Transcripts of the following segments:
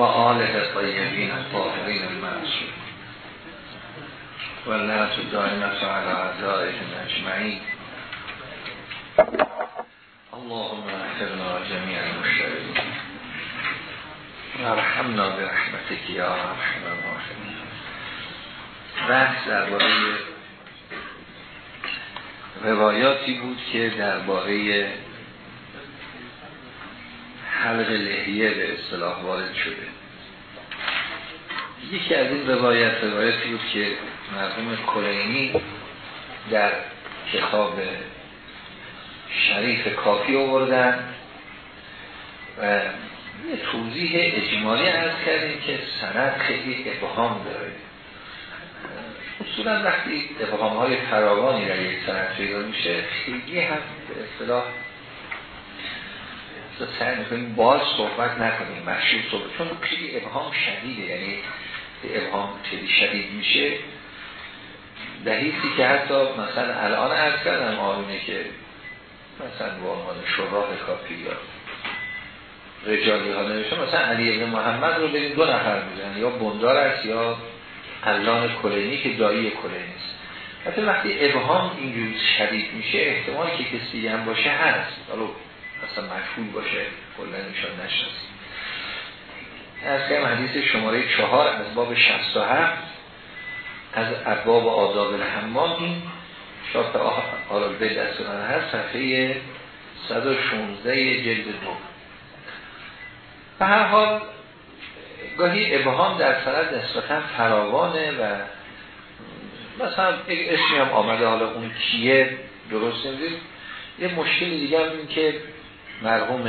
و آله طیبین الطاهرین المعصوم و لعنت دائمت علی اعدائهم اجمعین. اللهم اغفرنا جميع المشتركين ورحمنا برحمتك یا ارحم الراحمین بحث درباره روایاتی بود که درباره حلق لحیه به اصطلاح وارد شده. یکی از این روایت روایتی بود که مرحوم کلینی در کتاب شریف کافی آوردن و یه توضیح اجمالی ارز کردیم که سند خیلی ابهام داره. اصولا وقتی ابهام های فراوانی در یک سند پیدا میشه خیلی هم به اصطلاح سعی می‌کنیم باز صحبت نکنیم مشروع صحبت چون خیلی ابهام شدیده. یعنی ابهام خیلی شدید میشه. دهیسی که حتی مثلا الان ارز کردم آرونه که مثلا با عنوان شراح کافی یا رجالی ها نوشته مثلا علی ابن محمد رو بریم دو نفر می‌زنن یا بندار است یا علان کلینی که دایی کلینی است. حتی وقتی ابهام اینجور شدید میشه احتمال که کسی هم باشه هست. حالا اصلا مشهول باشه کلا نشناسیم از حدیث شماره چهار از باب 67 از ابواب آداب الحمام. این شاط آرال به دستان هست صفحه 116 جلد دو. به هر حال گاهی ابهام در سند نسبتا فراوانه و مثلا اسمی هم آمده حالا اون کیه؟ درست نمی‌دید یه مشکل دیگه هم این که مرحوم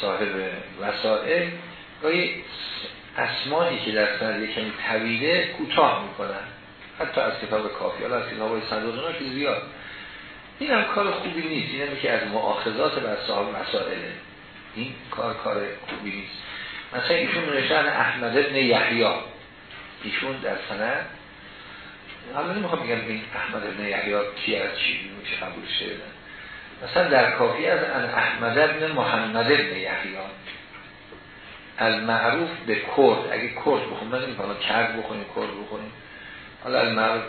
صاحب وسائل گاهی اسمایی که در سند یکمی طویله کوتاه می‌کنن. حتی از کتاب کافی حالا از کتاب صندوق که زیاد. این هم کار خوبی نیست. این که از معاخذات بر صاحب مسائله این کار کار خوبی نیست. مثلا ایشون نوشتن احمد ابن یحیی. ایشون در سند. حالا نمی‌خوام بگم این احمد ابن یحیی کی از چی میشه قبول شده. مثلا در کافی از احمد ابن محمد ابن یحیی. المعروف به کرد. اگه کرد بخونیم من نمی‌خوام کرد بخونیم کرد بخونیم. حالا المعروف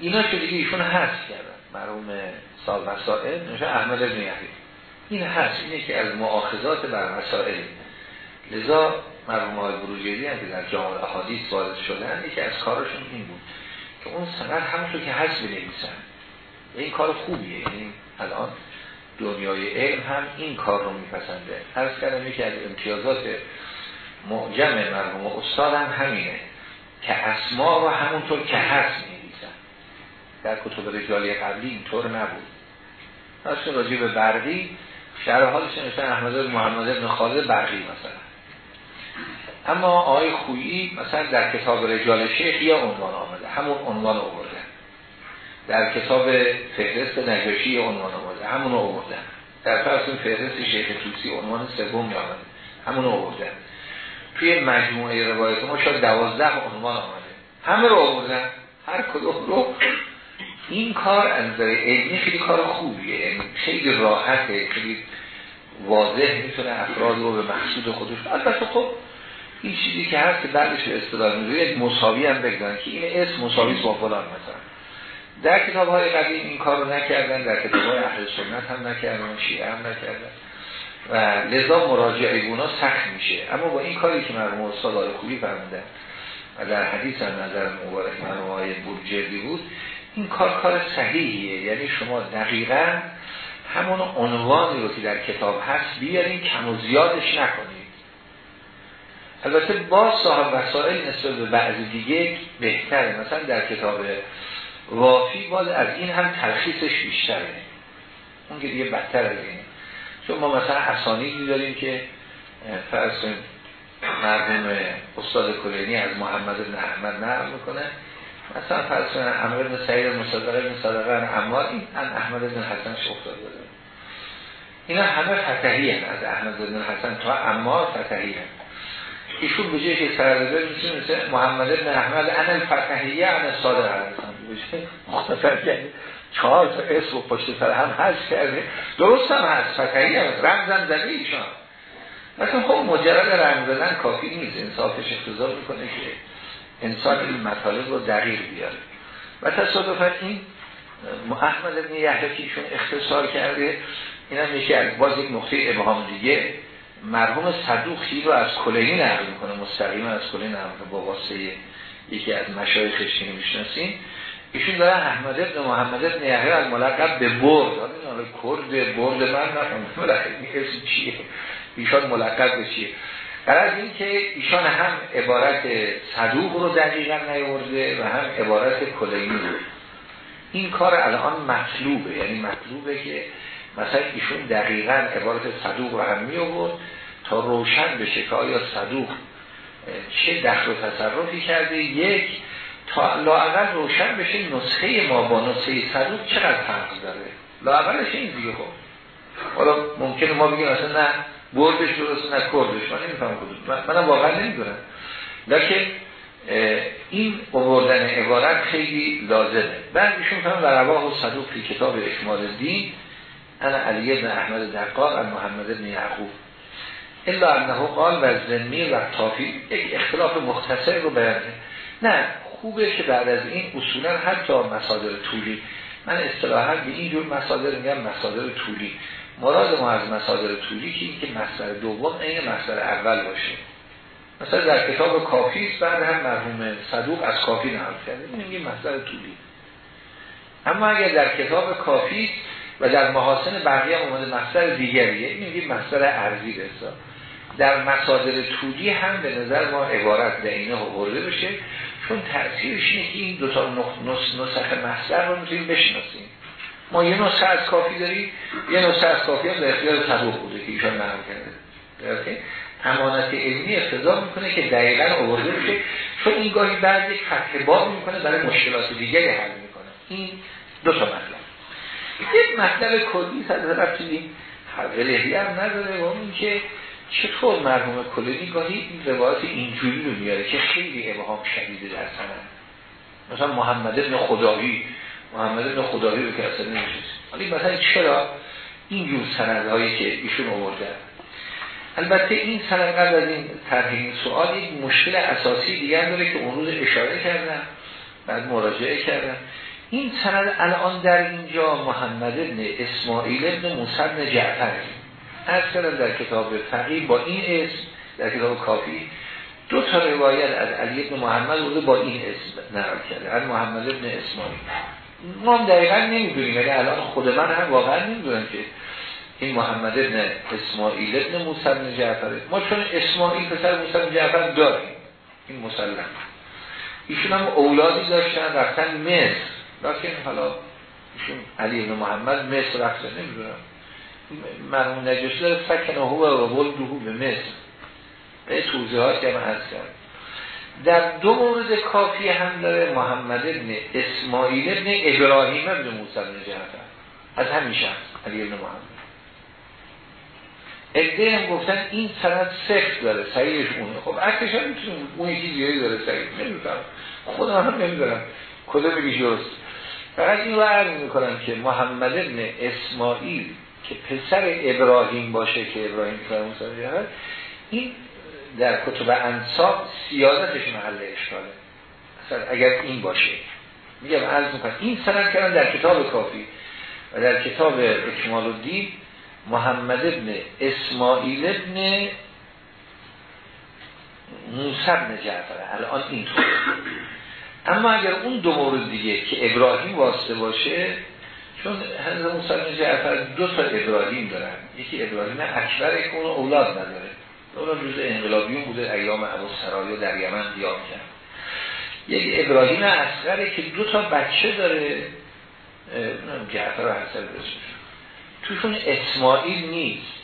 اینا که دیگه ایشون هست کردن. مرحوم سال مسائل نوشته احمد ابن یحیی. این هست اینه که از معاخذات بر مسائل. لذا مرحوم های بروجری هم که در جامعه احادیث وارد شدن یکی از کارشون این بود که اون سند همونطور که هست بنویسن این کار خوبیه. یعنی الان دنیای علم هم این کار رو میپسنده. عرض کردم یکی از امتیازات معجم مرحوم استاد هم همینه که اسما رو همونطور که هست می‌نویسن. در کتب رجالی قبلی اینطور نبود. راجع راجع به برقی شرح حالش نوشتن احمد محمد بن خالد برقی مثلا. اما آقای خویی مثلا در کتاب رجال شیخ یه عنوان آمده. همون عنوان در کتاب فهرست نجاشی عنوان آورده. همون آورده در فرص فهرست شیخ توسی عنوان سوم آمده همون آورده توی مجموعه روایت ما شاید دوازده عنوان آمده. همه رو آوردن. هر کدوم رو. این کار از نظر علمی خیلی کار خوبیه. یعنی خیلی راحته. خیلی واضح می‌تونه افراد رو به مقصود خودش. البته خب این چیزی که هست که بعدش به میگه یک مساوی هم بگن که این اسم مساوی با فلان مثلا. در کتاب های قدیم این کار رو نکردن در کتاب های اهل سنت هم نکردن شیعه هم نکردن. و لذا مراجعه گونا سخت میشه. اما با این کاری که مرحوم استاد خوبی فرمودن و در حدیث هم نظر مبارک مرحوم آقای بورجردی بود این کار کار صحیحیه. یعنی شما دقیقا همون عنوانی رو که در کتاب هست بیارین کم و زیادش نکنید. البته با صاحب وسائل نسبت به بعضی دیگه بهتره. مثلا در کتاب وافی باز از این هم تلخیصش بیشتره اون که دیگه بدتر از اینه چون ما مثلا اسانیدی داریم که فرض مرحوم استاد کلینی از محمد بن احمد نقل می‌کنه مثلا فرض کنید امر بن سعید مصدقه بن صدقه اموال این ان احمد بن حسن افتاد داره اینا همه فتحی هن. از احمد بن حسن تا امار فتحی هن. ایشون به که سرده مثل محمد بن احمد ان الفتحیه ان صادق هستن مختصر کرده چهار تا اسم و پشت سر هم هست کرده درست هم هست فتحی هم. رمزم زده ایشان. مثلا خب مجرد رنگ زدن کافی نیست. انصافش اقتضا می‌کنه که انسان این مطالب رو دقیق بیاره. و تصادفا این احمد ابن یحیی که ایشون اختصار کرده این هم میشه از باز یک نقطه ابهام دیگه. مرحوم صدوقی رو از کلینی نقل می‌کنه؟ مستقیما از کلینی نقل با واسطه یکی از مشایخش می‌شناسیم ایشون داره احمد ابن محمد ابن یحیی از ملقب به برد. حالا کرد برد من نفهم ملقب چیه. ایشان ملقب به چیه. از این که ایشان هم عبارت صدوق رو دقیقا نیورده و هم عبارت کلینی رو. این کار الان مطلوبه. یعنی مطلوبه که مثلا ایشون دقیقا عبارت صدوق رو هم می آورد تا روشن بشه که آیا صدوق چه دخل و تصرفی کرده. یک تا لاعقل روشن بشه نسخه ما با نسخه صدوق چقدر فرق داره؟ لاعقلش این دیگه خب. حالا ممکنه ما بگیم اصلا نه بردش درست نه کردش. من نمیفهم کدوم. منم واقعا نمی‌دونم. لیکن این آوردن عبارت خیلی لازمه. بعد ایشون فهم و رواه و صدوق کتاب اکمال دین انا علی ابن احمد دقاق از محمد ابن یعقوب. الا انه قال و زنی و تافی یک اختلاف مختصر رو بیانه نه خوبه که بعد از این اصولا حتی مصادر طولی من اصطلاحا به این جور مصادر میگم مصادر طولی. مراد ما از مصادر طولی که این که مصدر دوم این مصدر اول باشه. مثلا در کتاب کافی است بعد هم مرحوم صدوق از کافی نقل کرده. میگه مصدر طولی. اما اگر در کتاب کافی و در محاسن بقیه هم اومده مصدر دیگریه میگه مصدر ارزی رسا در مصادر طولی هم به نظر ما عبارت به اینه برده بشه چون تأثیرش اینه که این دوتا نسخ مصدر رو می‌تونیم بشناسیم. ما یه نسخه از کافی داریم یه نسخه از کافی هم در اختیار صدوق بوده که ایشان نقل کرده. امانت علمی اقتضا می‌کنه که دقیقا آورده بشه چون این گاهی بعد یک فتح باب می‌کنه برای مشکلات دیگری حل می‌کنه. این دو تا مطلب. یک مطلب کلی صد رفتیم الهی هم نداره و اون که چطور مرحوم کلینی گاهی این روایت اینجوری رو میاره که خیلی ابهام شدیده در سند؟ مثلا محمد ابن خدایی محمد ابن خدایی رو که اصلا نمیشید ولی مثلا چرا اینجور سندهایی که ایشون آورده؟ البته این سند قبل از این این سوال یک مشکل اساسی دیگر داره که اون روز اشاره کردن بعد مراجعه کردن. این سند الان در اینجا محمد ابن اسماعیل ابن موسی ابن از در کتاب فقیه با این اسم در کتاب کافی دو تا روایت از علی ابن محمد بوده با این اسم نقل کرده از محمد ابن اسماعیل. ما هم دقیقا نمی‌دونیم یعنی الان خود من هم واقعا نمی‌دونم که این محمد ابن اسماعیل ابن موسی ابن جعفر. ما چون اسماعیل پسر موسی ابن جعفر داریم این مسلم. ایشون هم اولادی داشتن رفتن مصر. لیکن حالا ایشون علی ابن محمد مصر رفته نمی‌دونم. مرمون نجاشی داره سکن هو و ولدهو به مصر. به توضیحات که من هست کرد در دو مورد کافی هم داره محمد ابن اسماعیل ابن ابراهیم ابن موسی ابن از همین شخص علی ابن محمد. ادهی هم گفتن این سند سخت داره سریعش اونه. خب اکتش هم می‌تونیم اون یکی زیادی داره سریع نمی‌دونم خودم هم نمی‌دونم. کده بگیش درست؟ فقط این رو عرض می‌کنم که محمد ابن اسماعیل که پسر ابراهیم باشه که ابراهیم موسی این در کتب انصاب سیادتش محل اشکاله. اصلا اگر این باشه. میگم عرض می‌کنم این سند کردن در کتاب کافی و در کتاب اکمال الدین محمد ابن اسماعیل ابن موسی ابن جعفر الان اینطور. اما اگر اون دو مورد دیگه که ابراهیم واسطه باشه چون هنوز موسی جعفر دو تا ابراهیم دارن. یکی ابراهیم اکبر که اون اولاد نداره. اون روز انقلابیون بوده ایام ابو سرایو در یمن دیاب کرد. یک ابراهیم اصغره که دو تا بچه داره جعفر و حسن توشون اسماعیل نیست.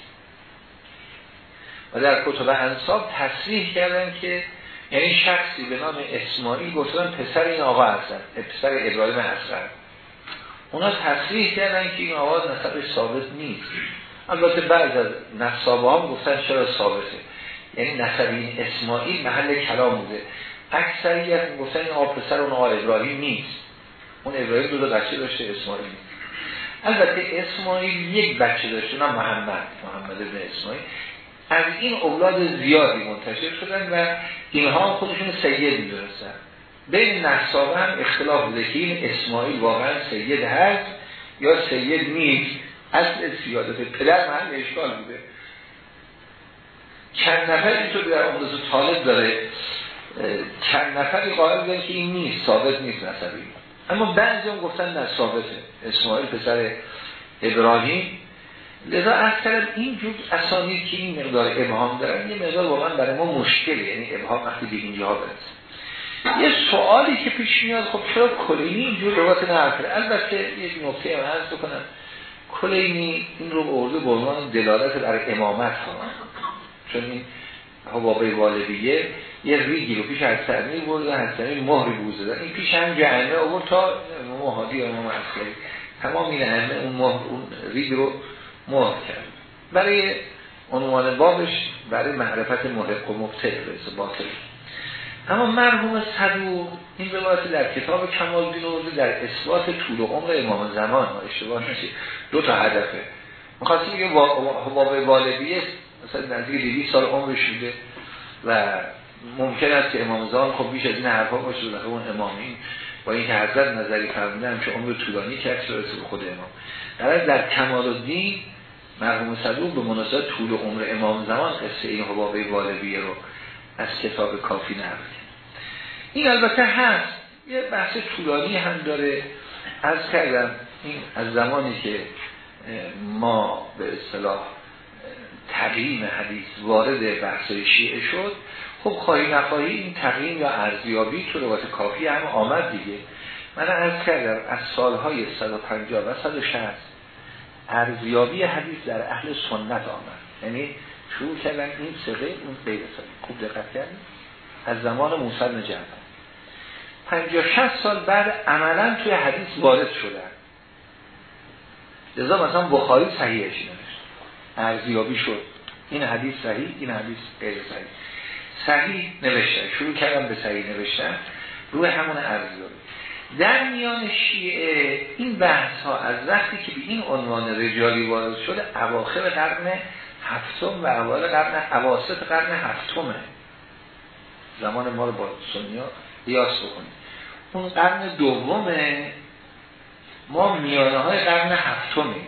و در کتب انصاب تصریح کردن که یعنی شخصی به نام اسماعیل گفتن پسر این آقا هستن پسر ابراهیم اصغر. اونا تصریح کردن که این آقا نسبش ثابت نیست. البته بعض از نصابه هم گفتن چرا ثابته؟ یعنی نسب این اسماعیل محل کلام بوده. اکثریت گفتن این آقا پسر اون آقا ابراهیم نیست. اون ابراهیم دو بچه داشته اسماعیل. البته اسماعیل یک بچه داشته نه محمد. محمد ابن اسماعیل. از این اولاد زیادی منتشر شدن و اینها خودشون سید می‌دونستن. بین نصابه هم اختلاف بوده این اسماعیل واقعا سید هست یا سید نیست. اصل سیادت پدر محل اشکال بوده. چند نفر اینطور در امروز طالب داره چند نفری قائل بودن که این نیست ثابت نیست نصبی اما بعضی هم گفتن نه ثابته. اسماعیل پسر ابراهیم. لذا اصلا این جور اسانید که این مقدار ابهام دارن یه مقدار واقعا برای ما مشکله. یعنی ابهام وقتی به اینجا برسه. یه سوالی که پیش میاد خب چرا کلینی اینجور روایت نقل البته یک نکته هم عرض بکنم. کلینی این رو ارده به عنوان دلالت در امامت. کنم چون این حبابه والدیه یه ریگی رو پیش سرمی برده سرمی مهری بوزده این پیش هم جهنه آورد تا مهادی امام اصلی تمام این ائمه اون اون ریگ رو مهر کرد. برای عنوان بابش برای معرفت محق و مبتل رسه باطل اما مرحوم صدوق این روایت در کتاب کمال دین در اثبات طول و عمر امام زمان اشتباه نشید دو تا هدفه. می‌خواستی بگه حباب والدیه مثلا نزدیک 200 سال عمرش شده و ممکن است که امام زمان خب بیش از این حرفا باشه و اون امامین با این که حضرت نظری فرمودن که عمر طولانی که به خود امام؟ در در کمال الدین مرحوم صدوق به مناسبت طول عمر امام زمان قصه این حبابه والدیه رو از کتاب کافی نقل این البته هست. یه بحث طولانی هم داره. از کردم این از زمانی که ما به اصطلاح تقییم حدیث وارد بحث شیعه شد خب خواهی نخواهی این تقییم یا ارزیابی تو روایت کافی هم آمد دیگه. من از کردم از سالهای 150 و 160 ارزیابی حدیث در اهل سنت آمد. یعنی شروع کردن این سقه اون غیر خوب دقت کردیم از زمان موسی بن 50 60 سال بعد عملا توی حدیث وارد شدن. لذا مثلا بخاری صحیحش نوشت. ارزیابی شد. این حدیث صحیح این حدیث غیر صحیح. صحیح نوشتن. شروع کردم به صحیح نوشتن. روی همون ارزیابی. در میان شیعه این بحث ها از وقتی که به این عنوان رجالی وارد شده اواخر قرن هفتم و اول قرن حواست قرن هفتمه. زمان ما رو با سنیا قیاس بکنیم. اون قرن دومه ما میانه های قرن هفتمیم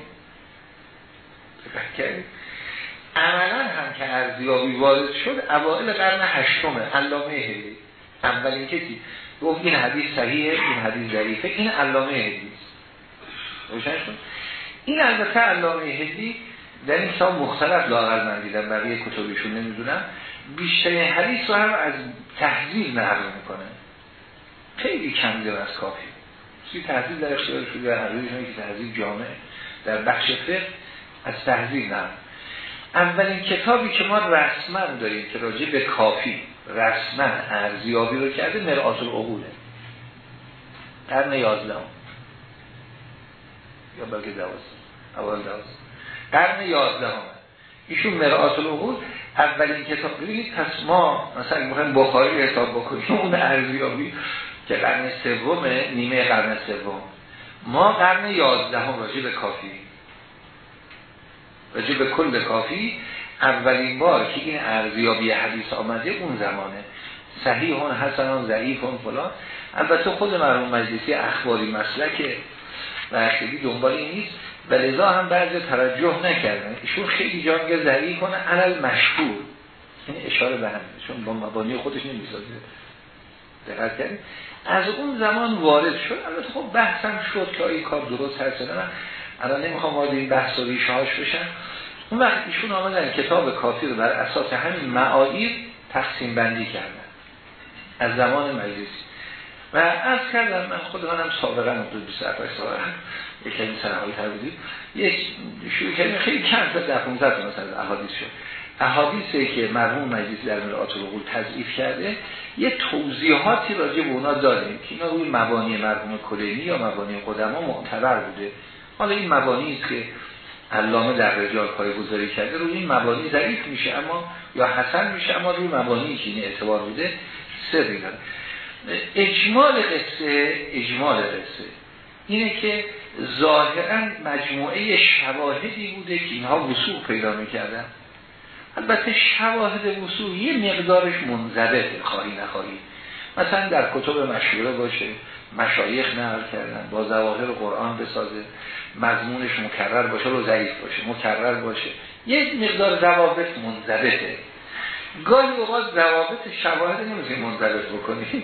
عملا هم که ارزیابی وارد شد اوائل قرن هشتمه. علامه هلی اولین کسی گفت این حدیث صحیحه این حدیث ضعیفه. این علامه هلی روشن شد؟ این البته علامه هلی در این کتاب مختلف لاغر من دیدم بقیه کتابشون نمی‌دونم. بیشترین حدیث رو هم از تحضیل نقل می‌کنه. خیلی کم دیده از کافی. سی تحضیل در اختیار شده در حدیث که تحضیل جامعه در بخش فقه از تحضیل نقل. اولین کتابی که ما رسما داریم که راجع به کافی رسما ارزیابی رو کرده مرآت العقوله. قرن یازدهم. یا بلکه دوست اول دوست قرن یازدهم. ایشون مرآت العقول اولین کتاب. ببینید پس ما مثلا می‌خوایم بخاری حساب بکنیم اون ارزیابی که قرن سوم نیمه قرن سوم. ما قرن یازدهم راجع به کافی. راجع به کل کافی. اولین بار که این ارزیابی حدیث آمده اون زمانه. صحیح هون حسن ضعیف هون فلان. البته خود مرحوم مجلسی اخباری مسلک و دنبال این نیست. و لذا هم بعضی توجه نکردن. ایشون خیلی جانگه ضعیف کنه علل مشهور. این اشاره به هم چون با مبانی خودش نمی‌سازه. دقت از اون زمان وارد شد. البته خب بحثم شد که این کار درست هست نه. الان نمی‌خوام وارد این بحث و ریشه بشن اون وقت ایشون آمدن کتاب کافی رو بر اساس همین معایر تقسیم بندی کردن. از زمان مجلسی. و از کردم من خود منم سابقا حدود 27 سال. یک کمی سنهایی تر بودیم یک شروع کردیم خیلی کم تا در 15 مثلا احادیث شد. احادیثی که مرحوم مجلسی در مرآت العقول تضعیف کرده یه توضیحاتی راجع به اونا دادیم که اینا روی مبانی مرحوم کلینی یا مبانی قدما معتبر بوده. حالا این مبانی است که علامه در رجال پای گذاری کرده روی این مبانی ضعیف میشه اما یا حسن میشه اما روی مبانی که این اعتبار بوده سری داره اجمال قصه اجمال قصه اینه که ظاهرا مجموعه شواهدی بوده که اینها وصول پیدا می‌کردن. البته شواهد وصول یه مقدارش منضبطه خواهی نخواهی. مثلا در کتب مشهوره باشه مشایخ نقل کردن با ظواهر قرآن بسازه مضمونش مکرر باشه رو ضعیف باشه مکرر باشه. یک مقدار ضوابط منضبطه. گاهی اوقات ضوابط شواهد نمی‌تونی منضبط بکنی.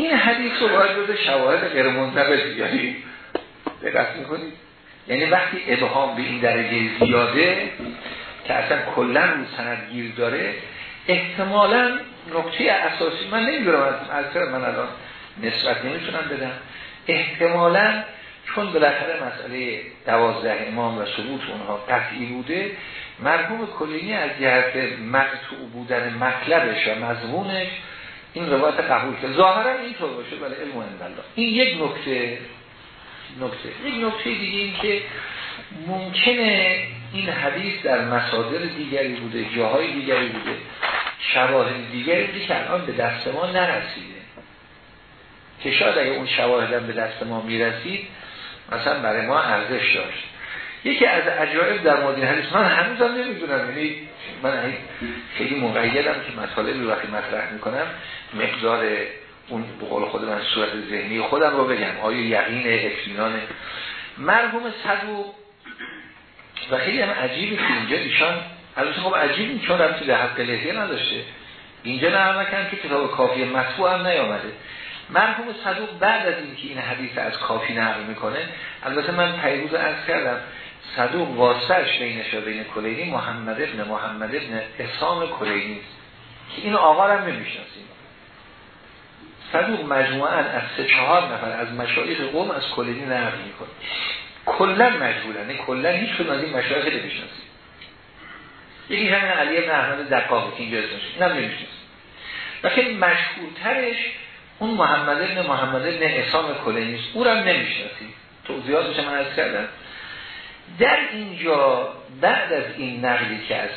این حدیث رو باید بده شواهد غیر منضبط بیاری دقت می‌کنید. یعنی وقتی ابهام به این درجه زیاده که اصلا کلا رو سند گیر داره احتمالا نکته اساسی من نمی‌دونم از من الان نسبت نمی‌تونم بدم. احتمالا چون بالاخره مسئله دوازده امام و ثبوت اونها قطعی بوده مرحوم کلینی از جهت مقتوع بودن مطلبش و مضمونش این روایت قبول که ظاهرا اینطور باشه ولی علم و این یک نکته نکته. یک نکته دیگه این که ممکنه این حدیث در مصادر دیگری بوده جاهای دیگری بوده شواهد دیگری بوده که الان به دست ما نرسیده. که شاید اگه اون شواهدم به دست ما می‌رسید مثلا برای ما ارزش داشت. یکی از عجایب در مورد حدیث من هنوزم نمی‌دونم یعنی من خیلی مقیدم که مطالب رو وقتی مطرح می‌کنم مقدار اون بقول خود من صورت ذهنی خودم رو بگم. آیا یقین اطمینان؟ مرحوم صدوق و خیلی هم عجیبه که اینجا ایشان البته خب عجیبی چون ربطی به حق لحیه نداشته. اینجا نه که کتاب کافی مطبوع هم نیامده. مرحوم صدوق بعد از اینکه این حدیث از کافی نقل می‌کنه البته من پیروز عرض کردم صدوق واسطش بینش و بین کلینی محمد ابن محمد ابن اسام کلینی که این آقا هم نمی‌شناسیم. صدوق مجموعا از سه چهار نفر از مشایخ قوم از کلینی نقل می‌کنه. کلا مجبورن کلا هیچ کدوم از این مشایخ نمی‌شناسیم. یکی همین علی ابن احمد دقاقی که اینجا اسمش اینم نمی‌شناسیم. لیکن مشهورترش اون محمد ابن محمد ابن اسام کلینی است. او را نمی‌شناسیم. توضیحاتش من از کردم. در اینجا بعد از این نقلی که از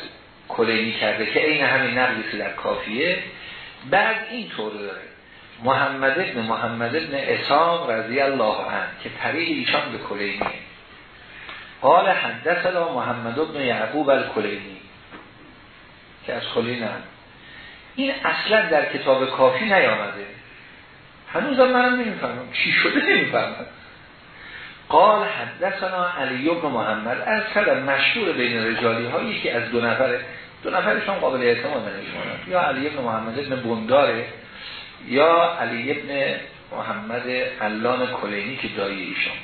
کلینی کرده که این همین نقلی که در کافیه بعد این طور داره محمد ابن محمد ابن اسام رضی الله عنه که طریق ایشان به کلینی. قال حدثنا محمد ابن یعقوب الکلینی که از کلین این اصلا در کتاب کافی نیامده. هنوزم منم نمی‌فهمم. چی شده نمی‌فهمم. قال حدثنا علی ابن محمد. از کلم مشهور بین رجالی هایی که از دو نفر دو نفرشون قابل اعتماد نشونن یا علی ابن محمد ابن بنداره یا علی ابن محمد علان کلینی که دایی ایشان.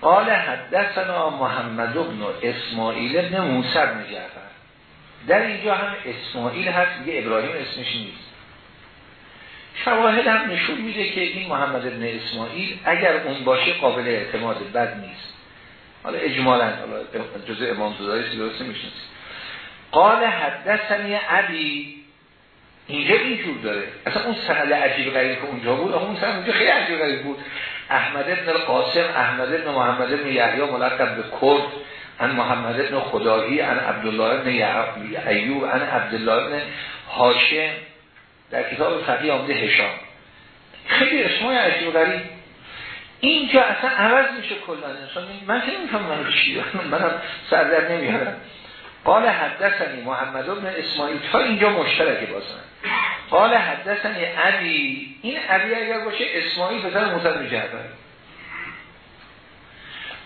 قال حدثنا محمد ابن اسماعیل ابن موسی بن جعفر. در اینجا هم اسماعیل هست دیگه ابراهیم اسمش نیست. شواهد هم نشون میده که این محمد ابن اسماعیل اگر اون باشه قابل اعتماد بد نیست. حالا اجمالا حالا جزء امام زدایی درست میشنست قال حدثنی عبی اینجا اینجور داره. اصلا اون سند عجیب غریب که اونجا بود اون سند اونجا خیلی عجیب غریب بود. احمد ابن القاسم احمد ابن محمد ابن یحیی ملقب به کرد ان محمد ابن خدایی ان عبدالله ابن ایوب ان عبدالله ابن هاشم. در کتاب فقیه آمده هشام. خیلی اسمای عجیب غریب. اینجا اصلا عوض میشه کلا. انسان من که نمیفهم من چی. منم سر در نمیارم قال حدثنی محمد بن اسماعیل. تا اینجا مشترکه بازن قال حدثنی عبی این عبی اگر باشه اسماعیل پسر بن جعفر.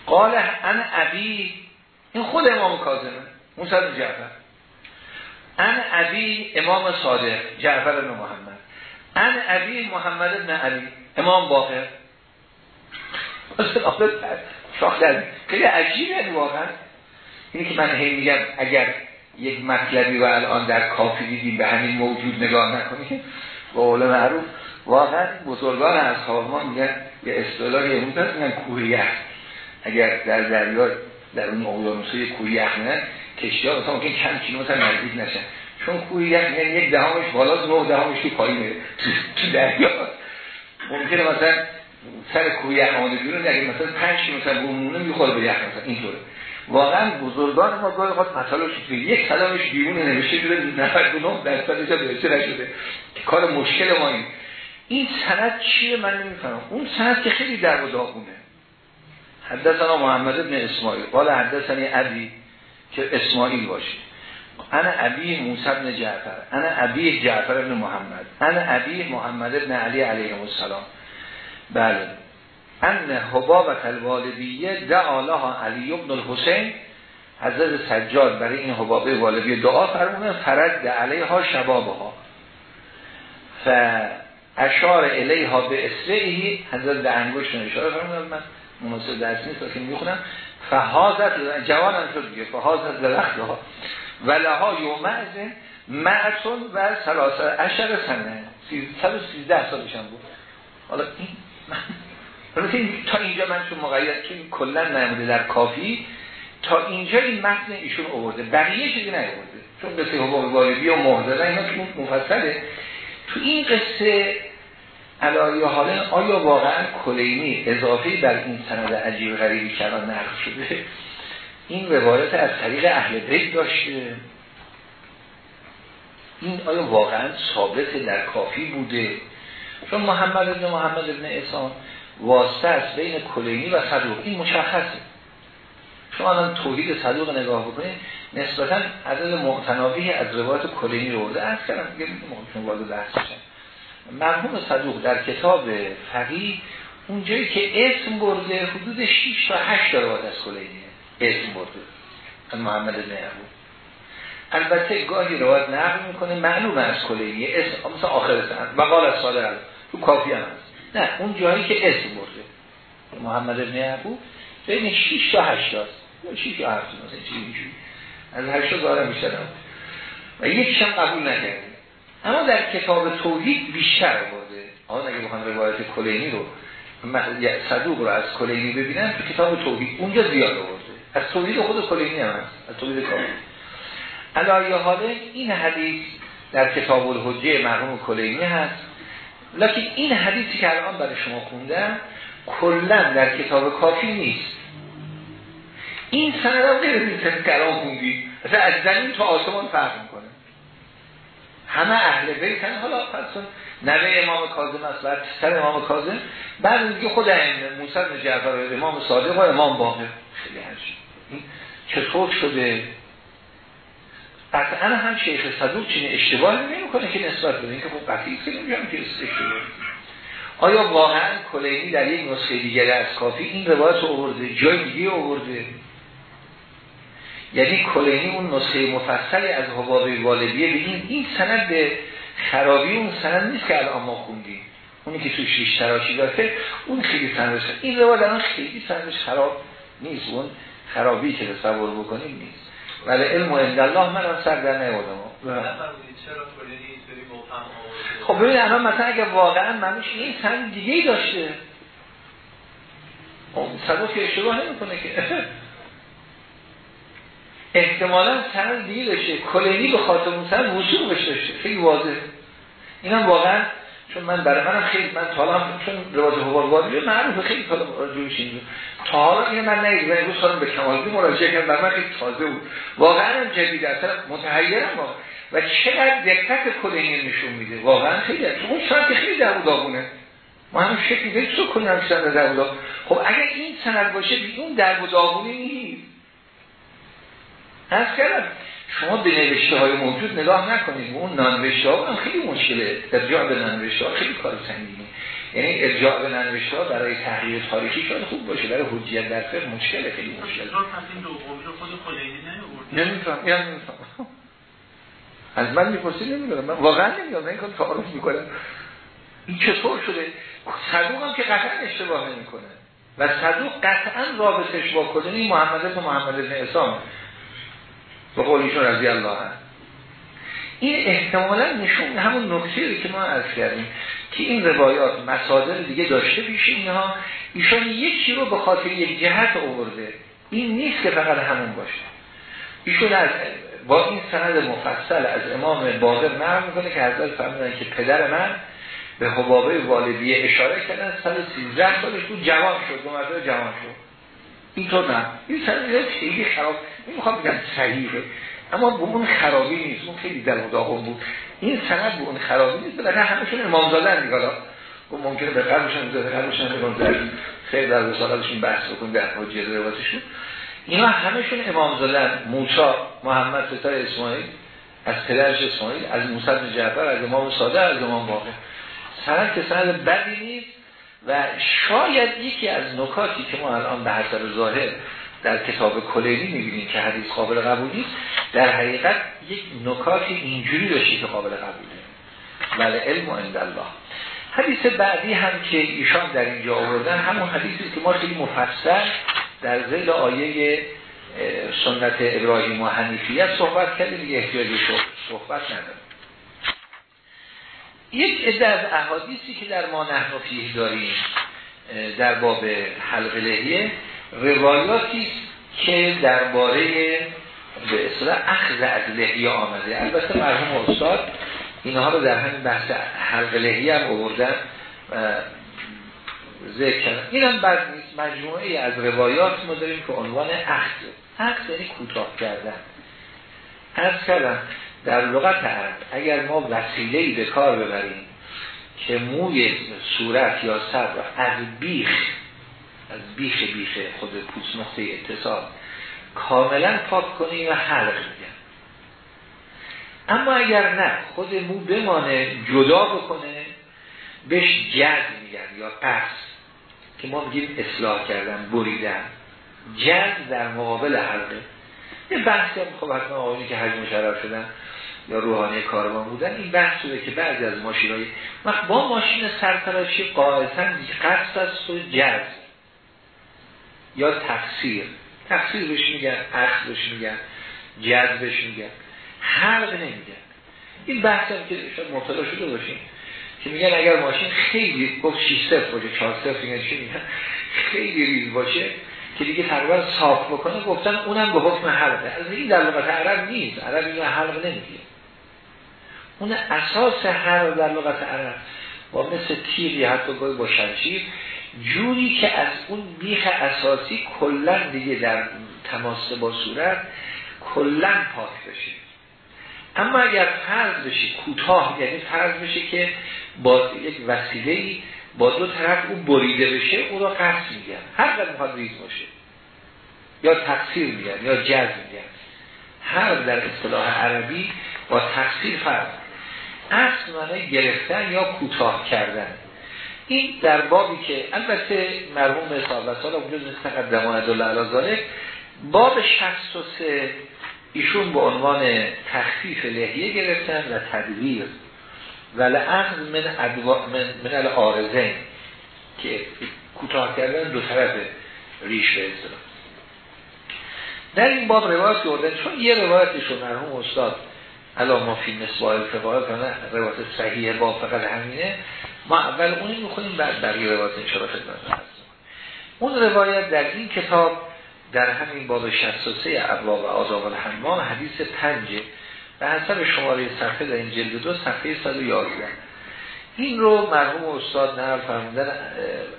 قال ان عبی این خود امام کاظمه بن جعفر. ان عبی امام صادق جعفر بن محمد. ان عبی محمد بن علی امام باقر. شاخ در خیلی عجیبه واقعا. اینی که من هی میگم اگر یک مطلبی و الان در کافی دیدیم به همین موجود نگاه نکنیم با قول معروف واقعا بزرگان از ما میگن یه اصطلاحی امروز هست میگن اگر در دریا در اون اقیانوسه کوه نه کشتی ها مثلا ممکن چند کیلومتر نزدیک نشن چون کوه یخ یعنی یک دهمش بالا نه دهمش تو پایینه تو دریا. ممکنه مثلا سر کوه یخ آمده بیرون اگه مثلا 5 کیلومتر بمونه می‌خوره به یخ مثلا. اینطوره. واقعا بزرگان ما گاهی مطالب شده یک کلامش بیرون نوشته شده 99 درصدش نوشته نشده. کار مشکل ما این. این سند چیه من نمی‌فهمم. اون سند که خیلی در و داغونه حدثنا محمد بن اسماعیل. قال حدثنی ابی که اسماعیل باشه. انا ابی موسی بن جعفر انا ابی جعفر بن محمد انا ابی محمد بن علی علیه السلام. بله. ان حبابت الوالدیه دعا لها علی ابن الحسین. حضرت سجاد برای این حبابه والدی دعا فرمونه فرد علیها شبابها. ف اشار الیها به اسرعی حضرت به انگوشتون اشاره فرمونه من مناسب درس نیست که می‌خونم. فهازت جوان هم شد دیگه فهازت درخت ها. ولها یومعز معتون و سلاسه اشر سنه. 113 سالشان بود. حالا این تا اینجا من چون مقید چون کلا نموده در کافی تا اینجا این متن ایشون آورده. بقیه چیزی نیورده چون قصه حباب والدی و محضره اینا که مفصله. تو این قصه علایه حالا آیا واقعا کلینی اضافی بر این سند عجیب غریبی که الان نقل شده؟ این روایت از طریق اهل بیت داشته. این آیا واقعا ثابت در کافی بوده؟ چون محمد ابن محمد ابن احسان واسطه است بین کلینی و صدوق. این مشخصه. شما الان توحید صدوق نگاه بکنید نسبتا عدد معتنابی از روایت کلینی رو برده از کردم. دیگه ممکن وارد بحث مرحوم صدوق در کتاب فقیه اونجایی که اسم برده حدود 6 تا 8 روایت از کلینی اسم برده. محمد بن البته گاهی روایت نقل می‌کنه معلوم از کلینی اسم مثلا آخر سند و قال از صادق تو کافی هم هست. نه اون جایی که اسم برده. محمد بن بین 6 تا 8 است 6 تا 7 مثلا از 8 تا بیشتر و یکیش هم قبول نکرده اما در کتاب توحید بیشتر برده آن اگه بخوان روایت کلینی رو صدوق رو از کلینی ببینن تو کتاب توحید اونجا زیاد آورده. از توحید خود کلینی هم هست از توحید کامل علایه حاله این حدیث در کتاب الحجه مرحوم کلینی هست. لکن این حدیثی که الان برای شما خوندم کلا در کتاب کافی نیست. این سند هم غیر نیست که الان خوندی. اصلا از زمین تا آسمان فرق همه اهل بیتن حالا پس نوه امام کاظم است و سر امام کاظم. بعد دیگه خود موسی بن جعفر امام صادق و امام باقر. خیلی هرچی. چطور شده؟ قطعا هم شیخ صدوق چین اشتباه نمی‌کنه که نسبت بده اینکه خب قطعی که نمیگم که اشتباه آیا واقعا کلینی در یک نسخه دیگر از کافی؟ این روایت آورده جای دیگه آورده. یعنی کلینی اون نسخه مفصلی از حباب والدیه بگیم این سند به خرابی اون سند نیست که الان ما خوندیم. اونی که توی شیش تراشی داره اون خیلی سندش این روایت الان خیلی سندش خراب نیست. اون خرابی که تصور بکنیم نیست. ولی علم و الله من هم سر در نیوردم خب ببین الان مثلا اگه واقعا منوش این سند دیگه داشته. خب صدف که اشتباه نمی‌کنه که. احتمالا سند دیگه داشته کلینی به خاطر اون سند وصول بشه خیلی واضح. اینم واقعا چون من برای منم خیلی من تا چون رواج حوار معروفه خیلی تا جوش اینجا تا حالا من نگید من امروز خواهم به کمالگی مراجعه کردم برای من خیلی تازه بود. واقعا هم جدید اصلا متحیرم و چقدر دقت کلینی نشون میده. واقعا خیلی اون سند خیلی در داغونه ما هم شکلی به تو کنیم سند در خب اگر این سند باشه اون در داغونه نیست از کردم شما به نوشته های موجود نگاه نکنید اون نانوشته ها خیلی مشکله. ارجاع به نانوشته ها خیلی کار سنگینه. یعنی ارجاع به نانوشته ها برای تحقیق تاریخی شاید خوب باشه برای حجیت در فقه مشکله خیلی مشکل نمی‌تونم یعنی نمی‌تونم از من می‌پرسی نمی‌دونم. من واقعا نمی‌دونم من این کار تعارف می‌کنم. این چطور شده؟ صدوق هم که قطعا اشتباه نمی‌کنه. و صدوق قطعا رابطش با کلونی محمد بن محمد بن اسام به قولیشون رضی الله هست این احتمالا نشون همون نکته که ما از کردیم که این روایات مصادر دیگه داشته پیش اینها. ایشان یکی رو به خاطر یک جهت آورده. این نیست که فقط همون باشه. ایشون از با این سند مفصل از امام باقر نقل می‌کنه که حضرت فرمودن که پدر من به حبابه والدیه اشاره کردن. سال 13 سالش بود جوان شد دو مرتبه جوان شد. اینطور نه. این سند خیلی خراب. نمی‌خوام بگم صحیحه. اما به اون خرابی نیست. اون خیلی در مداغم بود. این سند به اون خرابی نیست. بلکه همشون امام زادن دیگه حالا ممکنه به قلبشون زده قلبشون امام زادن خیلی در رسالتشون بحث بکنیم در حجیه روایتشون اینا همشون امام زلن موسا محمد فتار اسماعیل. از پدرش اسماعیل از موسی بن جعفر از امام صادق از امام واقع. سند که سند بدی نیست و شاید یکی از نکاتی که ما الان به حسب ظاهر در کتاب کلینی می‌بینیم که حدیث قابل قبولی در حقیقت یک نکاتی اینجوری داشته که قابل قبوله ولی علم و الله. حدیث بعدی هم که ایشان در اینجا آوردن همون حدیثی که ما خیلی مفصل در زیل آیه سنت ابراهیم و حنیفیت صحبت کردیم دیگه احتیاجی صحبت نداریم. یک عده از احادیثی که در ما نحن داریم در باب حلق لحیه روایاتی که درباره به اصطلاح اخذ از لحیه آمده. البته مرحوم استاد اینها رو در همین بحث حلق لحیه هم آوردن ذکر کردن. این هم بعد نیست. مجموعه از روایات ما داریم که عنوان اخذ. اخذ یعنی کوتاه کردن. از کردم در لغت عرب اگر ما وسیله به کار ببریم که موی صورت یا سر از بیخ از بیخ بیخ خود پوست نقطه اتصال کاملا پاک کنیم و حلق میگن اما اگر نه خود مو بمانه جدا بکنه بهش جد میگن یا پس که ما میگیم اصلاح کردن بریدن. جد در مقابل حلقه. یه بحثی هم خب حتما آقایی که حج مشرف شدن یا روحانی کاروان بودن این بحث شده که بعضی از ماشین های با ماشین سرتراشی قاعدتا قصد است و جز یا تفسیر تفسیر بهش میگن اخذ بهش میگن جز بهش میگن. حلق نمیگن. این بحث هم که مطالعه شده باشین که میگن اگر ماشین خیلی گفت 6 صفر باشه 4 صفر میگن؟ خیلی ریز باشه که دیگه تقریبا صاف بکنه گفتن اونم به حکم حلقه از این در لغت عرب نیست. عرب این حلق نمیگه. اون اساس حلق در لغت عرب با مثل تیری حتی با شمشیر جوری که از اون بیخ اساسی کلا دیگه در تماس با صورت کلا پاک بشه. اما اگر فرض بشه کوتاه یعنی فرض بشه که با یک وسیله با دو طرف او بریده بشه او را قصد میگن هر قدر می‌خواد ریز باشه. یا تقصیر میگن یا جز میگن هر در اصطلاح عربی با تقصیر فرق اصل معنی گرفتن یا کوتاه کردن. این در بابی که البته مرحوم صاحب سال اونجا مثل قدمان دل باب 63 ایشون به عنوان تخفیف لحیه گرفتن و تدویر و لعقل من, من, من الارزین که کوتاه کردن دو طرف ریش به در این باب روایت گردن چون یه روایتشون مرحوم استاد علا ما فی فقایل کنه روایت صحیح با فقط همینه ما اول اونی می‌خونیم بعد بقیه روایت انشاءالله خدمت هست اون روایت در این کتاب در همین باب 63 ابواب آداب الحمام حدیث پنجه به حسب شماره صفحه در این جلد دو صفحه 111 این رو مرحوم استاد نقل فرمودن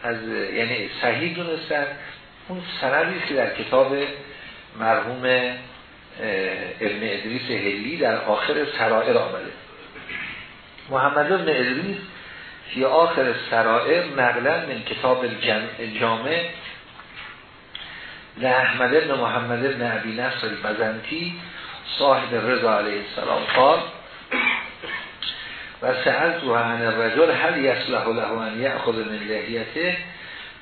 از یعنی صحیح دونستن. اون سندی که در کتاب مرحوم ابن ادریس هلی در آخر سرائر آمده. محمد ابن ادریس فی آخر سرائر نقلا من کتاب جامع لحمد ابن محمد ابن عبی نصر بزنتی صاحب رضا علیه السلام قال و سألت و عن الرجل هل یصلح له ان یأخذ من لحیته؟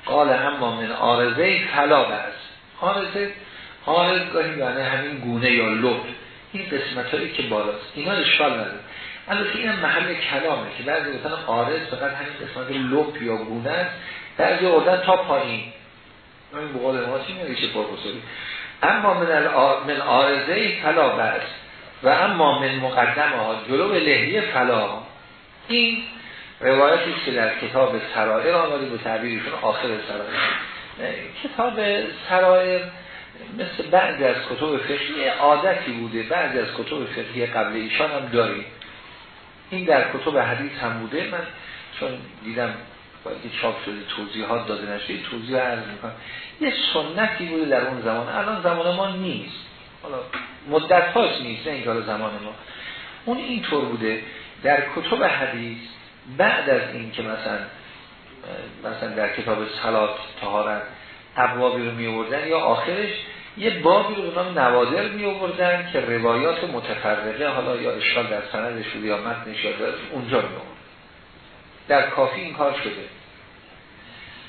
قال اما من آرزه فلا بس آرزه آرز یعنی همین گونه یا لب. این قسمت هایی که بالاست. اینا اشکال نداره. البته این محل کلامه که بعضی گفتن آرز فقط همین قسمت لب یا گونه است بعضی اردن تا پایین. این بقول چی میگه پروفسوری؟ اما من, من آرزه فلا بس و اما من مقدم ها جلو لحیه فلا. این روایتی که در کتاب سرائر آمده به تعبیرشون آخر سرائر. کتاب سرائر مثل بعضی از کتب فقهی عادتی بوده. بعضی از کتب فقهی قبل ایشان هم داریم. این در کتب حدیث هم بوده. من چون دیدم باید چاپ شده توضیحات داده نشده توضیح عرض می‌کنم. یه سنتی بوده در اون زمان. الان زمان ما نیست. حالا مدت هاست نیست این کار زمان ما. اون اینطور بوده. در کتب حدیث بعد از این که مثلا مثلا در کتاب سلات تهارت ابوابی رو می یا آخرش یه بابی رو نام نوادر می آوردن که روایات متفرقه حالا یا اشکال در سندش یا متنش یا اونجا می در کافی این کار شده.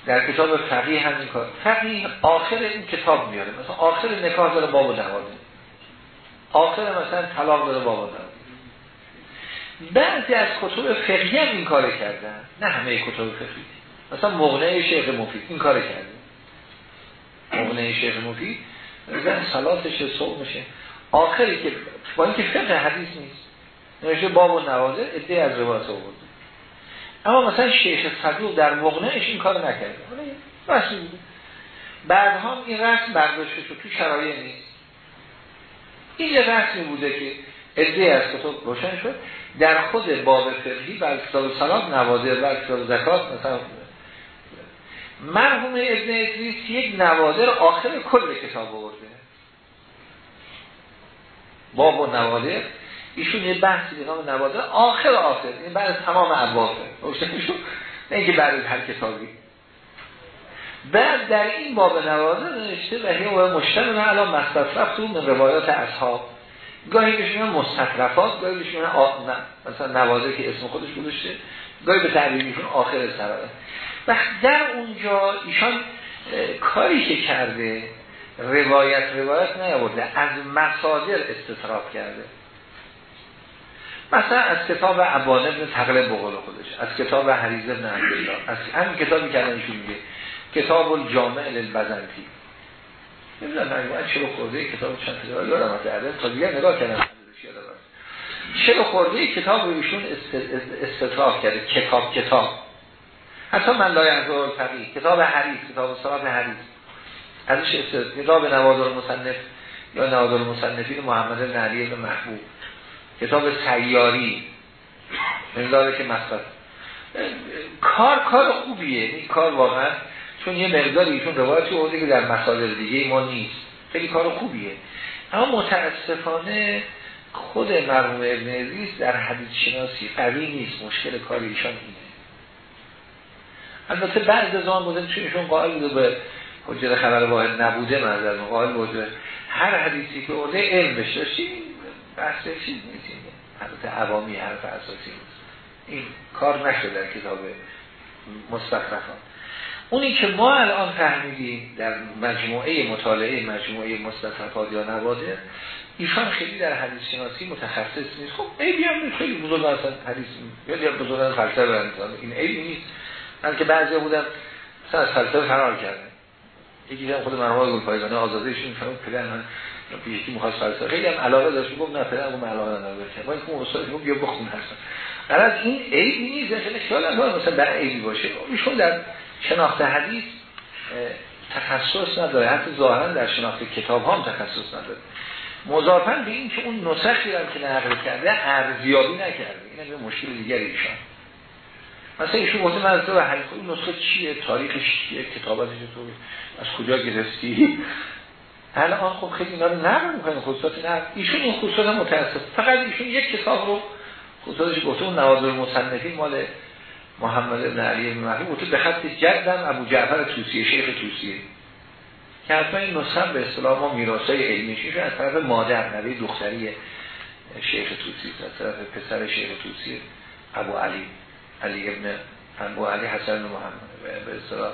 در کتاب فقیه هم این کار. فقیه آخر این کتاب میاره. مثلا آخر نکاح داره باب نوادر آخر مثلا طلاق داره باب نوادر بعضی از کتب فقهی هم این کار کردن. نه همه کتب فقهی مثلا مغنه شیخ مفید این کار کرده. مغنه شیخ مفید زن سلاتش صبح میشه. آخری که با اینکه فقه حدیث نیست. نوشته باب و نوازه ادعای از روایت آورده. اما مثلا شیخ صدوق در مغنهش این کار نکرده. رسمی بوده. بعدها این رسم برداشته شد تو شرایع نیست. این یه رسمی بوده که ادعای از کتب روشن شد. در خود باب فقهی و کتاب سلام نوادر و کتاب زکات مثلا مرحوم ابن ادریس یک نوادر آخر کل کتاب آورده. باب و نوادر. ایشون یه بحثی به نام نوادر آخر آخر. این بعد تمام ابوابه نه اینکه بعد هر کتابی. بعد در این باب نوادر نوشته و هی و مشتمل الان مستطرف تو من روایات اصحاب. گاهی بهشون مستطرفات گاهی بهشون مثلا نوادر که اسم خودش گذاشته گاهی به تعبیرشون آخر سراره و در اونجا ایشان کاری که کرده روایت روایت نیاورده از مصادر استطراف کرده. مثلا از کتاب عبان ابن تقلب بقول خودش از کتاب حریز ابن عبدالله از همین کتابی که ایشون میگه کتاب الجامع للبزنطی نمی‌دونم من چرا خورده کتاب چند تا یادم از تا دیگه نگاه کردم. چرا خورده کتاب رو ایشون استطراف کرده؟ کتاب کتاب. حتی من لای از فقیه کتاب حریف کتاب صلاح حریف ازش کتاب نوادر مصنف یا نوادر مصنفین محمد نعلی به محبوب. کتاب سیاری مقداره که مصرف کار کار خوبیه این کار واقعا چون یه مقداری ایشون روایتی اوده که در مصادر دیگه ما نیست. خیلی کار خوبیه. اما متاسفانه خود مرحوم ابن در حدیث شناسی قوی نیست مشکل کار ایشان اینه. البته بعض از آن بودن چون قائل بوده به حجر خبر واحد نبوده منظر قائل بوده هر حدیثی که اوده علم بشه بحث چیز نیست. البته عوامی حرف اساسی نیست. این کار نشده در کتاب مستقرفان اونی که ما الان فهمیدیم در مجموعه مطالعه مجموعه مستطرفات یا نواده ایشان خیلی در حدیث شناسی متخصص نیست. خب عیبی هم خیلی بزرگ اصلا حدیث یا بزرگ فلسفه این عیبی نیست. من که بعضی بودم مثلا از فلسفه فرار کردن. یکی هم خود مرحوم گل پایگانه آزادیشون فرام پدر من یکی مخواست فلسفه خیلی هم علاقه داشت گفت نه پدر اون علاقه نداره با اینکه استاد گفت بیا بخون هستن از این عیب نیست خیلی خیال هم مثلا در عیبی باشه. ایشون در شناخت حدیث تخصص نداره. حتی ظاهرا در شناخت کتاب هم تخصص نداره. مضافن به این که اون نسخی هم که نقل کرده ارزیابی نکرده. این مشکل دیگری ایشان. مثلا ایشون گفته من از تو حریف این نسخه چیه؟ تاریخش چیه؟ کتاباتش تو از کجا گرفتی؟ الان خب خیلی اینا رو نقل می‌کنه خصوصات نه. ایشون این خصوصات متاسف فقط ایشون یک کتاب رو خصوصاتش گفته اون نوادر مصنفی مال محمد بن علی بن مهدی گفته به خط جدم ابو جعفر توسی شیخ توسیه که حتما این نسخه به اصطلاح ما میراثای علمیش ایشون از طرف مادر نوی دختری شیخ توسی از طرف پسر شیخ توسی ابو علی. علی ابن ابو علی حسن محمد. به اصطلاح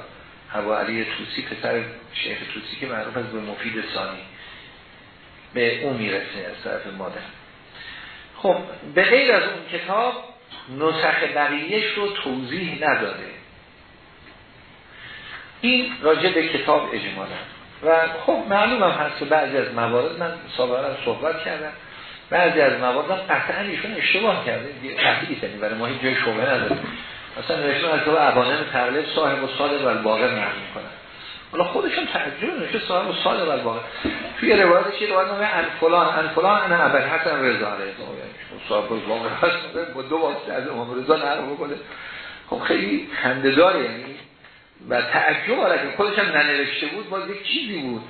ابو علی توسی پسر شیخ توسی که معروف از به مفید ثانی. به اون می‌رسه از طرف مادر. خب به غیر از اون کتاب نسخ بقیهش رو توضیح نداده. این راجع به کتاب اجمالا. و خب معلوم هم هست که بعضی از موارد من سابقا صحبت کردم. بعضی از موارد هم قطعا ایشون اشتباه کرده. قطعی کنیم برای ما هیچ جای شبه نداره. مثلا نوشتن از تو عوانم تقلیب صاحب و صادق و الباقر نقل می‌کنن. حالا خودشون تعجب نوشته صاحب و صادق و الباقر. توی روایت چی روایت نوشته ان فلان ان فلان ان ابل حسن رضا علیه صاحب و الباقر هست با دو واسطه از امام رضا نقل بکنه. خب خیلی خنده‌دار یعنی و تعجب آره خودش هم ننوشته بود باز یک چیزی بود.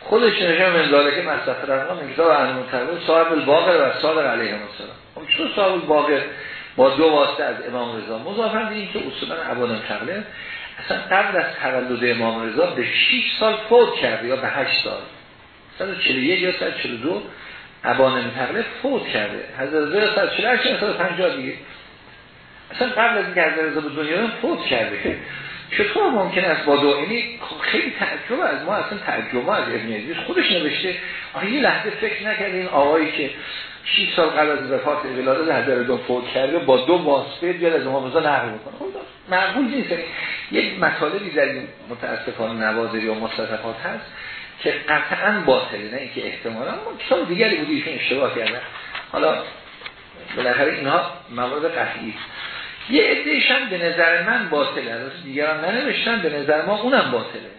خودش نشه من که مصرف رقم من کتاب انمون صاحب الباقر و صادق علیه السلام. خب چون صاحب الباقر با دو واسطه از امام رضا مضافن این که اصولا عبان تقلید اصلا قبل از تولد امام رضا به 6 سال فوت کرده یا به 8 سال. 141 یا 142 ابان متقلب فوت کرده. حضرت رضا 148 یا 150 دیگه. اصلا قبل از اینکه حضرت رضا به دنیا فوت کرده. چطور ممکن است با دائمی خیلی تعجب از ما اصلا تعجب از ابن عزیز خودش نوشته آیا یه لحظه فکر نکرده این آقایی که 6 سال قبل از وفات ولادت حضرت دو فوت کرده با دو واسطه بیاد از امام رضا نقل می‌کنه خب معقول نیست. یک مطالبی در این متاسفانه نوادر یا مستطفات هست که قطعا باطله نه اینکه احتمالا. ما کتاب دیگری بودی ایشون اشتباه کرده حالا بالاخره اینها موارد قطعی. یه عدهش هم به نظر من باطله. از دیگران ننوشتن به نظر ما اونم باطله.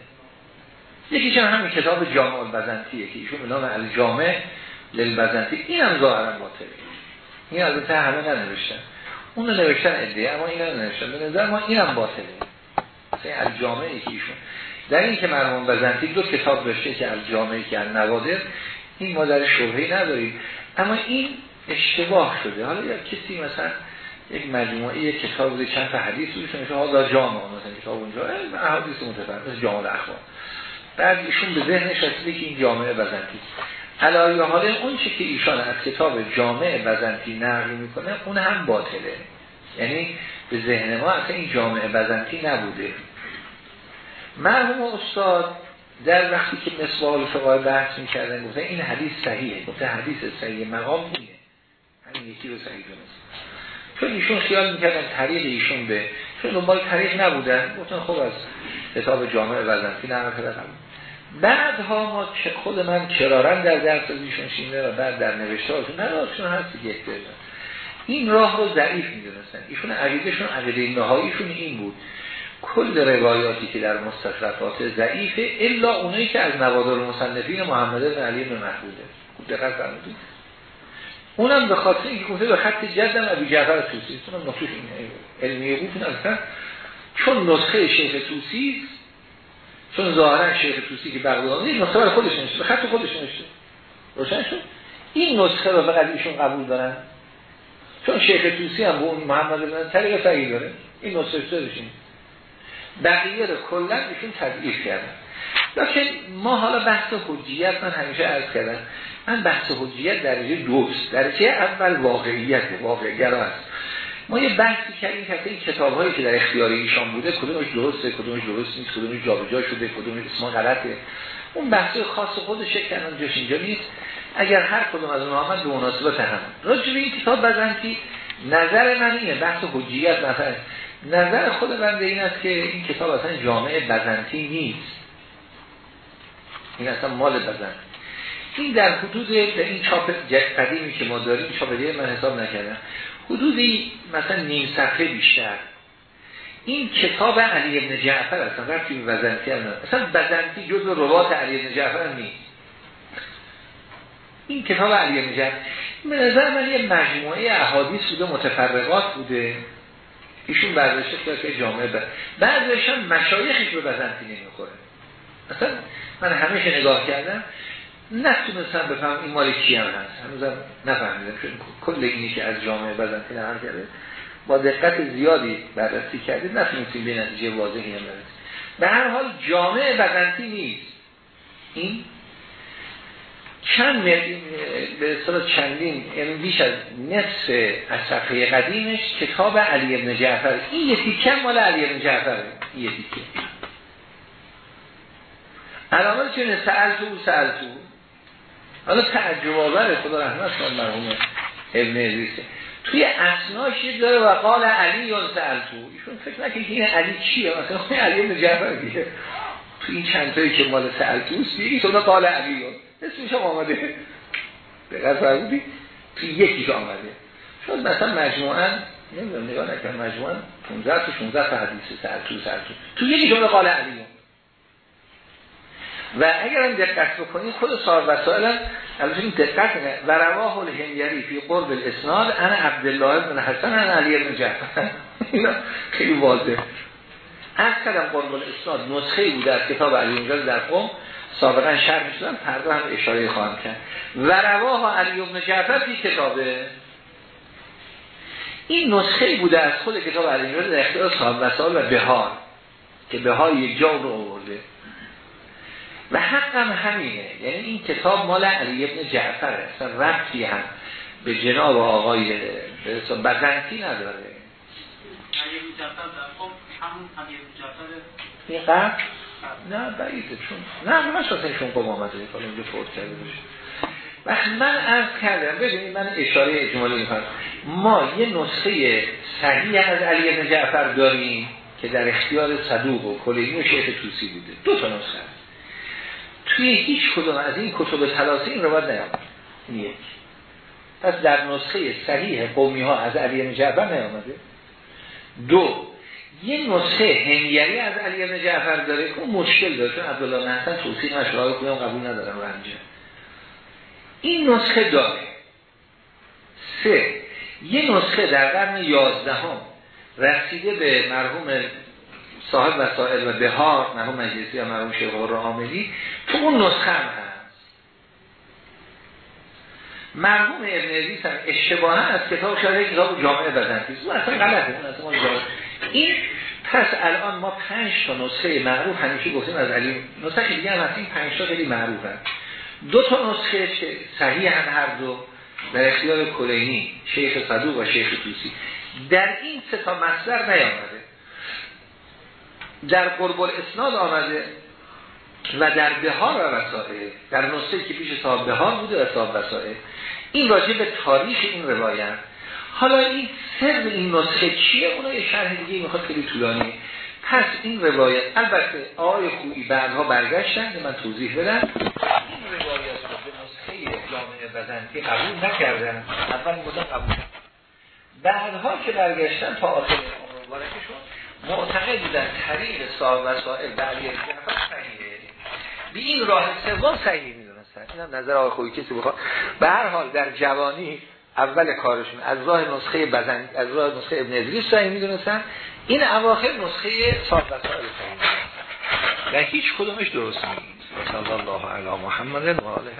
یکیش هم همین کتاب جامع البزنتیه که ایشون به نام الجامع للبزنتی این هم ظاهرا باطله. این البته همه ننوشتن. اون رو نوشتن عده اما این رو به نظر ما این هم باطله. مثلا الجامعی که ایشون. در این که مرمون بزنتی دو کتاب داشته که الجامعی که النوادر این ما در شبهی نداریم. اما این اشتباه شده. حالا یا کسی مثلا یک مجموعه یک کتاب بوده چند تا حدیث بوده که حالا جامعه مثلا کتاب اونجا احادیث متفرد جامعه الاخبار بعد ایشون به ذهنش رسیده که این جامعه بزنتی علایه حال اون چی که ایشان از کتاب جامعه بزنتی نقل می‌کنه اون هم باطله. یعنی به ذهن ما اصلا این جامعه بزنتی نبوده. مرحوم استاد در وقتی که مثال فقای بحث می‌کردن گفته این حدیث صحیحه. گفته حدیث صحیح مقام اینه همین یکی رو صحیح دونست. چون ایشون خیال می‌کردن طریق ایشون به چون دنبال طریق نبودن گفتن خب از کتاب جامعه وزنفی نقل کردن بعدها ما خود من کرارن در درس از ایشون شینه و بعد در نوشته هاشون نداشتون هست یک این راه رو ضعیف می‌دونستن. ایشون عقیدهشون عقیده نهاییشون این بود. کل روایاتی که در مستشرفات ضعیفه الا اونایی که از نوادر مصنفین محمد بن علی بن محبوده دقت فرمودید. اونم به خاطر اینکه گفته به خط جدم ابی جعفر توسی. اونم نقطه این علمیه بود اصلا چون نسخه شیخ توسی چون ظاهرا شیخ توسی که بغدادی نسخه برای خودش نوشته به خط خودش نوشته. روشن شد؟ این نسخه رو فقط ایشون قبول دارن. چون شیخ توسی هم به اون محمد بن طریق صحیح داره. این نسخه داشتیم بقیه رو کلا ایشون تضعیف کردن. لیکن ما حالا بحث حجیت من همیشه عرض کردم. من بحث حجیت درجه دوست درجه اول واقعیت واقعگرا است. ما یه بحثی کردیم که این کتاب هایی که در اختیار ایشان بوده کدومش درسته کدومش درست نیست کدومش جابجا شده کدومش اسم غلطه. اون بحث خاص خودش کنن جاش اینجا نیست. اگر هر کدوم از اونها هم به مناسبت هم. راجع این کتاب بزنتی نظر من اینه بحث حجیت مثلا. نظر خود بنده این است که این کتاب اصلا جامعه بزنتی نیست. این اصلا مال بزن. این در حدود در این چاپ قدیمی که ما داریم چاپ من حساب نکردم. حدودی مثلا نیم صفحه بیشتر. این کتاب علی ابن جعفر اصلا رفتی به بزنتی هم اصلا بزنتی جز روات علی ابن جعفر نیست. این کتاب علی ابن جعفر. به نظر من یه مجموعه احادیث بوده متفرقات بوده. ایشون برداشته که جامعه بر بعضش هم مشایخش به بزنتی نمی‌خوره. اصلا من همیشه نگاه کردم. نتونستم بفهم این مال کی هم هست. هنوزم نفهمیدم. چون کل اینی که از جامعه بزنتی نقل کرده. با دقت زیادی بررسی کردید نتونستیم به نتیجه واضحی هم برسیم. به هر حال جامعه بزنتی نیست. این چند به اصطلاح چندین یعنی بیش از نصف از صفحه قدیمش کتاب علی ابن جعفر. این یکی کم مال علی ابن جعفر. این یکی کم علامه چونه سألتو سألتو. حالا تعجب آوره خدا رحمت کنه مرحوم ابن عزیزه توی اسناش یه داره و قال علی یا سألتو. ایشون فکر نکنید این علی چیه؟ مثلا علی ابن جعفر دیگه. توی این چند تایی که مال سألتوست یکی تو قال علی یا. اسمش هم آمده. دقیق فرمودی توی یکیش آمده. شاید مثلا مجموعا نمی‌دونم نگاه نکنم مجموعا 15 تا 16 تا حدیث سألتو سألتو. توی یکی جمله قال علی و اگر هم دقت بکنید خود صاحب وسائل البته این دقت نه و رواه الهمیری فی قرب الاسناد انا عبدالله بن حسن انا علی بن جعفر. خیلی واضح. از کردم قرب الاسناد نسخه بوده از کتاب علی بن در قوم. سابقا شرح شدن پرده هم اشاره خواهم کرد. و رواه علی بن جعفر فی کتابه. این نسخه بوده از خود کتاب علی بن در اختیار صاحب وسائل و بهار که بهار یک جا رو آورده. و حقم همینه. یعنی این کتاب مال علی ابن جعفر اصلا ربطی هم به جناب آقای بزنتی نداره. این قبل نه بعیده چون نه من شاسته شون قم آمده اینجا فوت کرده باشه وقت من عرض کردم ببینید من اشاره اجمالی می‌کنم. ما یه نسخه صحیح از علی ابن جعفر داریم که در اختیار صدوق و کلینی و شیخ توسی بوده. دو تا نسخه. توی هیچ کدوم از این کتب ثلاثه این رو باید یک. پس در نسخه صحیح قومی ها از علی ابن جعفر نیامده. دو. یه نسخه هنگری از علی ابن جعفر داره که مشکل داره. چون عبدالله نحسن توصیح مشروع کنیم قبول ندارم رنجه این نسخه داره. سه. یه نسخه در قرن یازدهم رسیده به مرحوم صاحب وسائل و بهار مرحوم مجلسی یا مرحوم شیخ عاملی تو اون نسخه هم هست. مرحوم ابن عزیز هم اشتباها از کتاب شده کتاب جامعه بزنتیز اون اصلا غلطه اون اصلا این پس الان ما پنج تا نسخه معروف همیشه گفتیم از علی. نسخه دیگه هم هست این پنج تا خیلی معروف هست. دو تا نسخه صحیح هم هر دو. در اختیار کلینی شیخ صدوق و شیخ توسی در این سه تا مصدر نیامده. در قرب اسناد آمده و در بهار و وسائل در نسخه که پیش صاحب بهار بوده و صاحب وسائل. این راجع به تاریخ این روایت. حالا این سر این نسخه چیه؟ اونا یه شرح دیگه می‌خواد خیلی طولانی. پس این روایت البته آقای خویی بعدها برگشتن من توضیح بدم این روایت رو به نسخه جامعه بزنتی قبول نکردن اول بودن قبول بعدها که برگشتن تا آخر مبارکشون معتقد بودن طریق صاحب وسائل بعلی جعفر صحیحه. به این راه سوم صحیح می‌دونستن. این هم نظر آقای خویی کسی بخواد. به هر حال در جوانی اول کارشون از راه نسخه بزن از راه نسخه ابن ادریس صحیح می‌دونستن. این اواخر نسخه صاحب وسائل صحیح و هیچ کدومش درست نیست صلی الله علی محمد و آله.